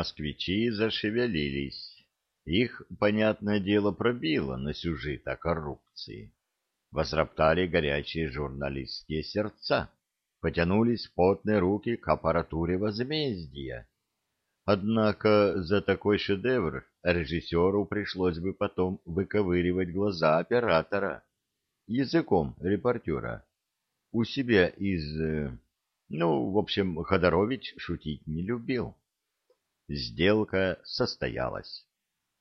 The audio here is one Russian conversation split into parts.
Москвичи зашевелились. Их, понятное дело, пробило на сюжет о коррупции. Возроптали горячие журналистские сердца. Потянулись потные руки к аппаратуре возмездия. Однако за такой шедевр режиссеру пришлось бы потом выковыривать глаза оператора языком репортера. У себя из... Э, ну, в общем, Ходорович шутить не любил. Сделка состоялась.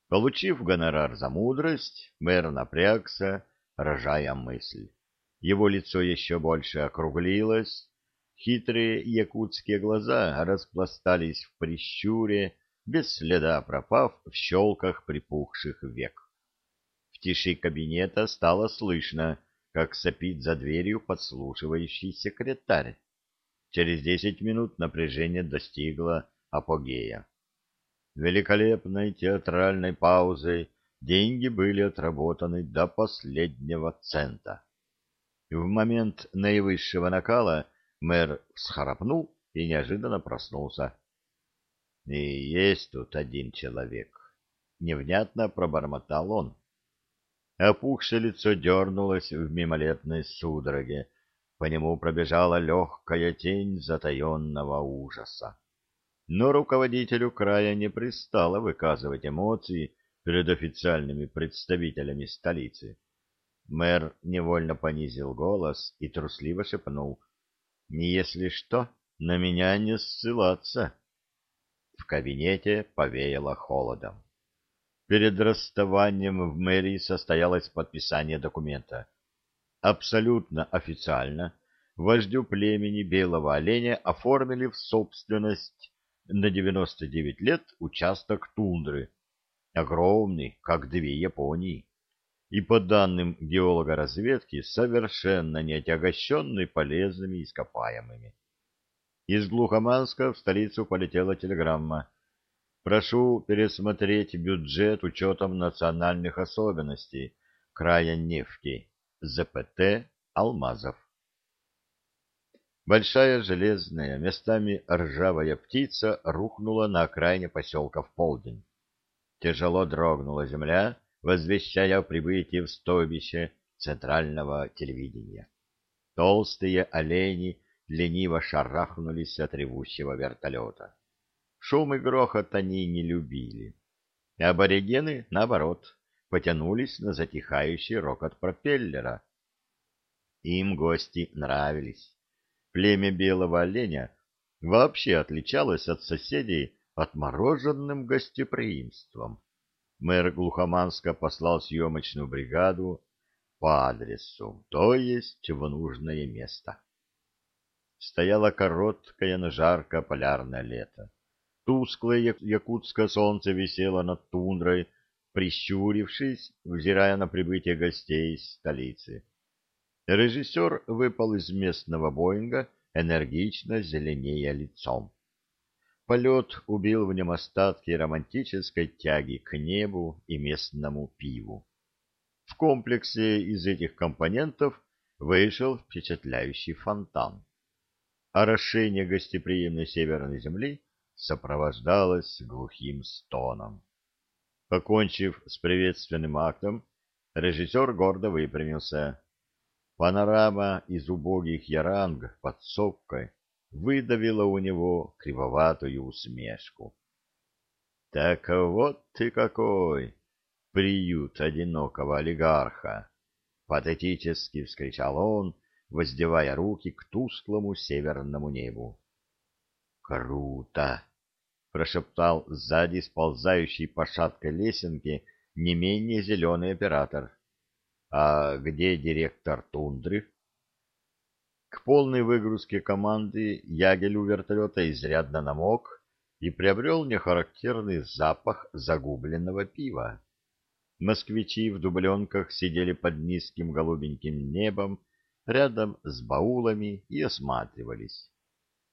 Получив гонорар за мудрость, мэр напрягся, рожая мысль. Его лицо еще больше округлилось, хитрые якутские глаза распластались в прищуре, без следа пропав в щелках припухших век. В тиши кабинета стало слышно, как сопит за дверью подслушивающий секретарь. Через десять минут напряжение достигло апогея великолепной театральной паузой деньги были отработаны до последнего цента. В момент наивысшего накала мэр всхрапнул и неожиданно проснулся. — И есть тут один человек. Невнятно пробормотал он. Опухшее лицо дернулось в мимолетной судороге. По нему пробежала легкая тень затаенного ужаса но руководителю края не пристало выказывать эмоции перед официальными представителями столицы. Мэр невольно понизил голос и трусливо шепнул. «Не если что, на меня не ссылаться». В кабинете повеяло холодом. Перед расставанием в мэрии состоялось подписание документа. Абсолютно официально вождю племени Белого Оленя оформили в собственность на 99 лет участок тундры, огромный, как две Японии, и по данным геолога-разведки совершенно не отягощенный полезными ископаемыми. Из Глухоманска в столицу полетела телеграмма. Прошу пересмотреть бюджет учетом национальных особенностей края нефти, ЗПТ «Алмазов». Большая железная, местами ржавая птица рухнула на окраине поселка в полдень. Тяжело дрогнула земля, возвещая о прибытии в стойбище центрального телевидения. Толстые олени лениво шарахнулись от ревущего вертолета. Шум и грохот они не любили. Аборигены, наоборот, потянулись на затихающий рокот пропеллера. Им гости нравились. Племя белого оленя вообще отличалось от соседей отмороженным гостеприимством. Мэр Глухоманска послал съемочную бригаду по адресу, то есть в нужное место. Стояло короткое, но жарко полярное лето. Тусклое якутское солнце висело над тундрой, прищурившись, взирая на прибытие гостей из столицы. Режиссер выпал из местного Боинга, энергично зеленея лицом. Полет убил в нем остатки романтической тяги к небу и местному пиву. В комплексе из этих компонентов вышел впечатляющий фонтан. Орошение гостеприимной северной земли сопровождалось глухим стоном. Покончив с приветственным актом, режиссер гордо выпрямился. Панорама из убогих яранг под сопкой выдавила у него кривоватую усмешку. — Так вот ты какой! Приют одинокого олигарха! — патетически вскричал он, воздевая руки к тусклому северному небу. — Круто! — прошептал сзади сползающий по шаткой лесенке не менее зеленый оператор. А где директор тундры? К полной выгрузке команды ягель у вертолета изрядно намок и приобрел нехарактерный запах загубленного пива. Москвичи в дубленках сидели под низким голубеньким небом рядом с баулами и осматривались.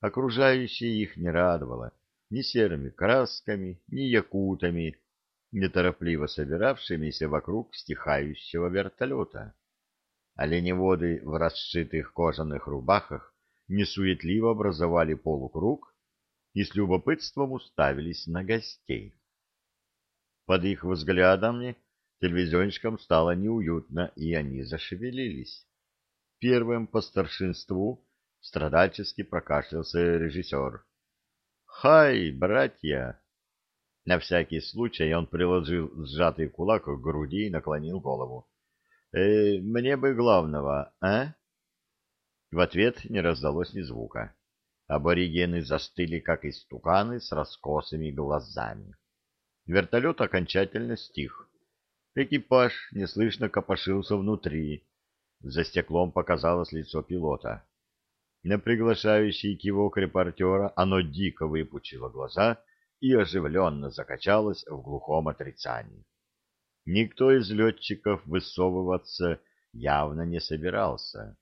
Окружающее их не радовало ни серыми красками, ни якутами, неторопливо собиравшимися вокруг стихающего вертолета. Оленеводы в расшитых кожаных рубахах несуетливо образовали полукруг и с любопытством уставились на гостей. Под их взглядами телевизионщикам стало неуютно, и они зашевелились. Первым по старшинству страдальчески прокашлялся режиссер. «Хай, братья!» На всякий случай он приложил сжатый кулак к груди и наклонил голову. «Э, «Мне бы главного, а?» В ответ не раздалось ни звука. Аборигены застыли, как истуканы, с раскосыми глазами. Вертолет окончательно стих. Экипаж неслышно копошился внутри. За стеклом показалось лицо пилота. На приглашающий кивок репортера оно дико выпучило глаза и оживленно закачалось в глухом отрицании. Никто из летчиков высовываться явно не собирался.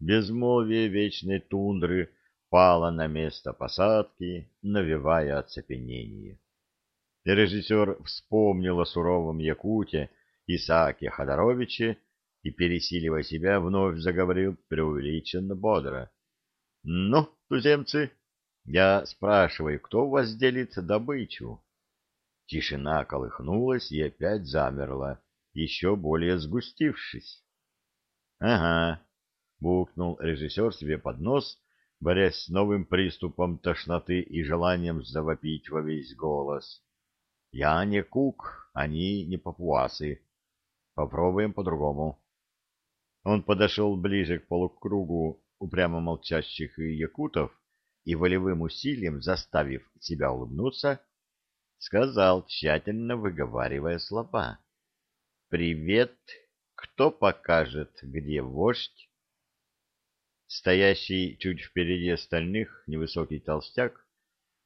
Безмолвие вечной тундры пало на место посадки, навевая оцепенение. Режиссер вспомнил о суровом Якуте Исааке Ходоровиче и, пересиливая себя, вновь заговорил преувеличенно бодро. — Ну, туземцы, я спрашиваю, кто у вас делит добычу? Тишина колыхнулась и опять замерла, еще более сгустившись. — Ага, — букнул режиссер себе под нос, борясь с новым приступом тошноты и желанием завопить во весь голос. — Я не кук, они не папуасы. Попробуем по-другому. Он подошел ближе к полукругу упрямо молчащих якутов и волевым усилием, заставив себя улыбнуться, сказал, тщательно выговаривая слова. «Привет! Кто покажет, где вождь?» Стоящий чуть впереди остальных невысокий толстяк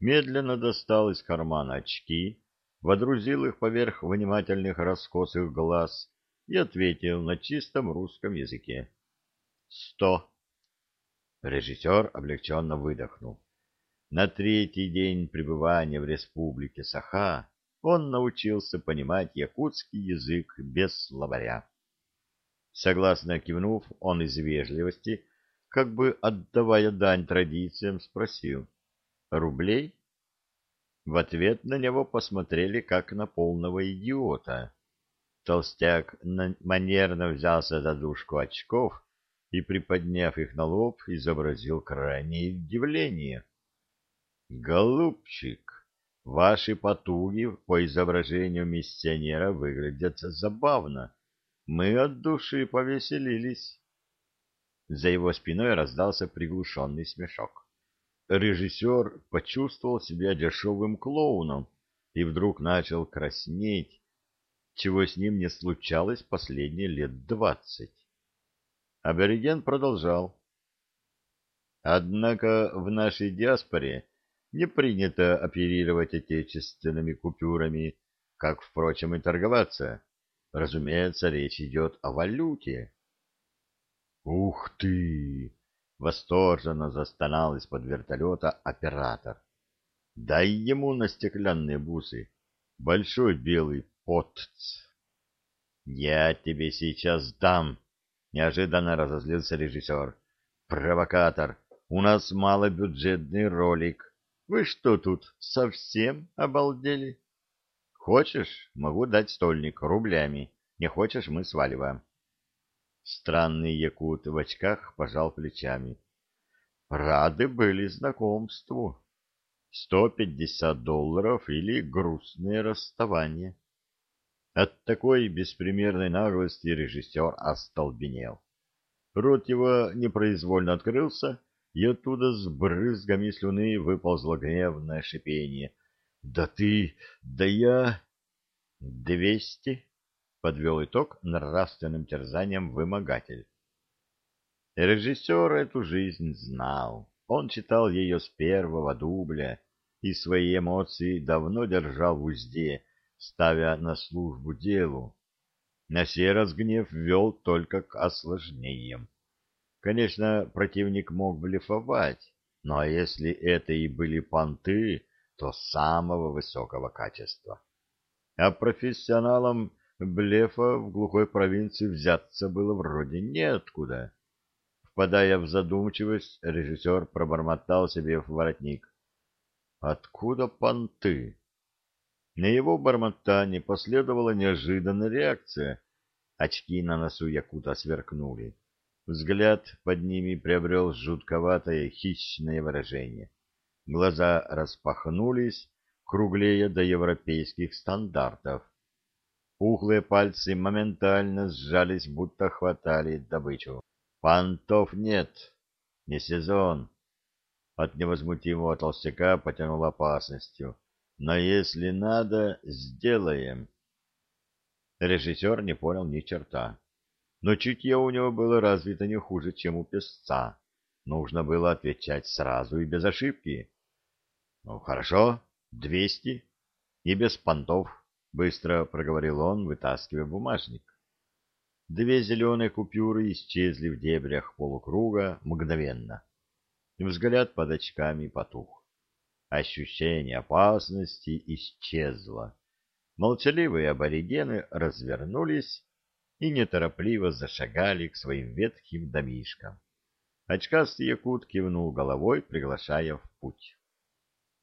медленно достал из кармана очки, водрузил их поверх внимательных раскосых глаз и ответил на чистом русском языке. «Сто!» Режиссер облегченно выдохнул. На третий день пребывания в республике Саха он научился понимать якутский язык без словаря. Согласно кивнув, он из вежливости, как бы отдавая дань традициям, спросил «Рублей?» В ответ на него посмотрели, как на полного идиота. Толстяк манерно взялся за дужку очков и, приподняв их на лоб, изобразил крайнее удивление. «Голубчик, ваши потуги по изображению миссионера выглядят забавно. Мы от души повеселились». За его спиной раздался приглушенный смешок. Режиссер почувствовал себя дешевым клоуном и вдруг начал краснеть, чего с ним не случалось последние лет двадцать. Абориген продолжал. Однако в нашей диаспоре не принято оперировать отечественными купюрами, как, впрочем, и торговаться. Разумеется, речь идет о валюте. «Ух ты!» — восторженно застонал из-под вертолета оператор. «Дай ему на стеклянные бусы. Большой белый потц». «Я тебе сейчас дам!» — неожиданно разозлился режиссер. «Провокатор! У нас малобюджетный ролик. Вы что тут, совсем обалдели? Хочешь, могу дать стольник рублями. Не хочешь, мы сваливаем». Странный якут в очках пожал плечами. Рады были знакомству. Сто пятьдесят долларов или грустное расставание. От такой беспримерной наглости режиссер остолбенел. Рот его непроизвольно открылся, и оттуда с брызгами слюны выползло гневное шипение. — Да ты... да я... — Двести? — подвел итог нравственным терзанием вымогатель. Режиссер эту жизнь знал. Он читал ее с первого дубля и свои эмоции давно держал в узде, ставя на службу делу. На сей раз гнев вел только к осложнениям. Конечно, противник мог блефовать, но если это и были понты, то самого высокого качества. А профессионалам блефа в глухой провинции взяться было вроде неоткуда. Впадая в задумчивость, режиссер пробормотал себе в воротник. Откуда понты? На его бормотание последовала неожиданная реакция. Очки на носу Якута сверкнули. Взгляд под ними приобрел жутковатое хищное выражение. Глаза распахнулись, круглее до европейских стандартов. Пухлые пальцы моментально сжались, будто хватали добычу. «Понтов нет! Не сезон!» От невозмутимого толстяка потянул опасностью. «Но если надо, сделаем!» Режиссер не понял ни черта. Но чутье у него было развито не хуже, чем у песца. Нужно было отвечать сразу и без ошибки. — Ну, хорошо, двести. И без понтов. — быстро проговорил он, вытаскивая бумажник. Две зеленые купюры исчезли в дебрях полукруга мгновенно. И взгляд под очками потух. Ощущение опасности исчезло. Молчаливые аборигены развернулись и неторопливо зашагали к своим ветхим домишкам. Очкастый якут кивнул головой, приглашая в путь.